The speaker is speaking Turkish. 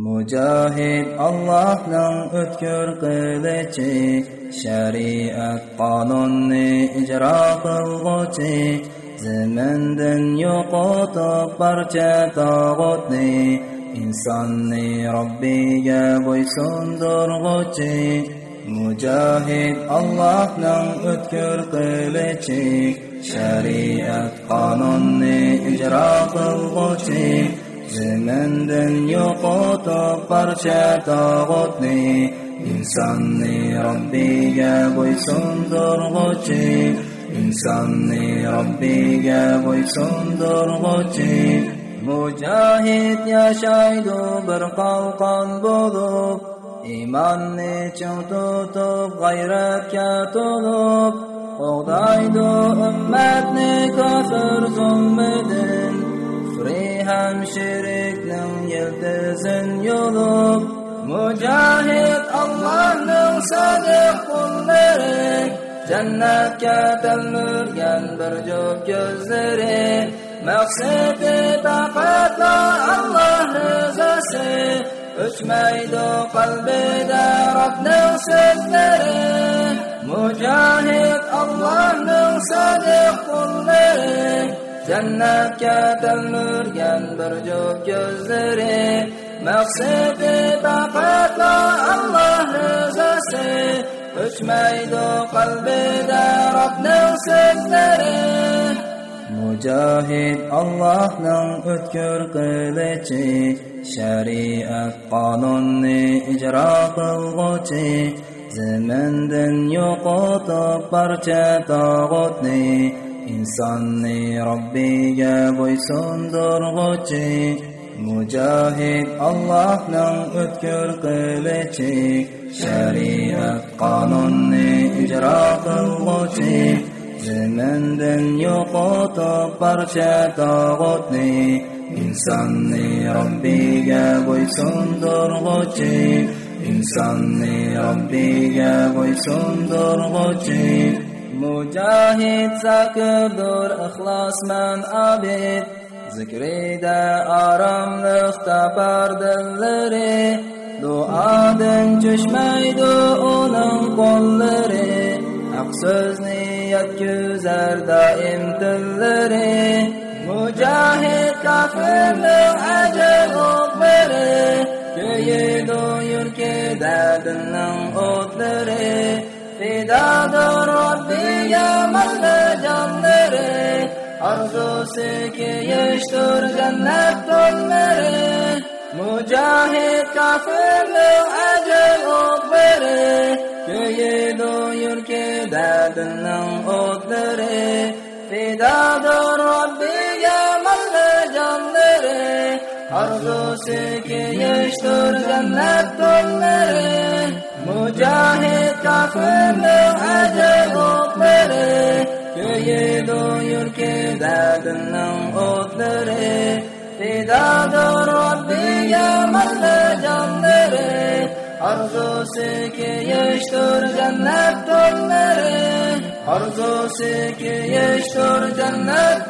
Mujahid Allohning o'tkir qilichi shariat qonunni ijro qilg'uchi zamindan yo'qotib barcha tog'utni insonni robbiga bo'ysundirg'uchi Mujahid Allohning o'tkir qilichi shariat qonunni ijro qilg'uchi zamindan yo'qotib barcha tog'utni insonni robbiga bo'ysundirg'uchi insonni robbiga bo'ysundirg'uchi mujahid yashaydi bir qalqon bo'lib iymonni ching tutib g'ayratga to'lib qo'g'daydi ummatni kofir zulmidan ham shirikning yildizin yo'lib mujahid allohning sadiq qullari jannatga talmurgan bir juft ko'zlari maqsadi faqatla alloh rizosi o'chmaydi qalbida robning so'zlari mujahid allohning sadiq qullari jannatga talmurgan bir juft ko'zlari maqsadi faqatla alloh rizosi o'chmaydi qalbida robning so'zlari mujahid allohning o'tkir qilichi shariat qonunni ijro qilg'uchi zamindan yo'qotib barcha tog'utni insonni robbiga bo'ysundirg'uchi mujahid allohning o'tkir qilichi shariat qonunni ijro qilg'uchi zamindan yo'qotib barcha tog'utni insonni robbiga bo'ysundirg'uchi insonni robbiga bo'ysundirg'uchi مجاهد sakıdır ixlasman abid zikrida aramlıq tapar dilləri duadan çüşməydi onun qolları haq sözni yetküzər daim dilləri mujahid kafirlik ajr oqbiri göyidu yurkida dilnin o'tlari fidadur halle canları Arzusu ki yüştür cennet tonları Mücahit kafirli acil otları Köyüdü yürki derdinin otları. Fidadır Rabbiye malle canları Arzusu ki yüştür cennet tonları Mücahit kafirli acil yurkida dilning o'tlari fidodur robbiga malla jonlari orzusi kiyishdir jannat to'llari orzusi kiyishdir jannat to'llari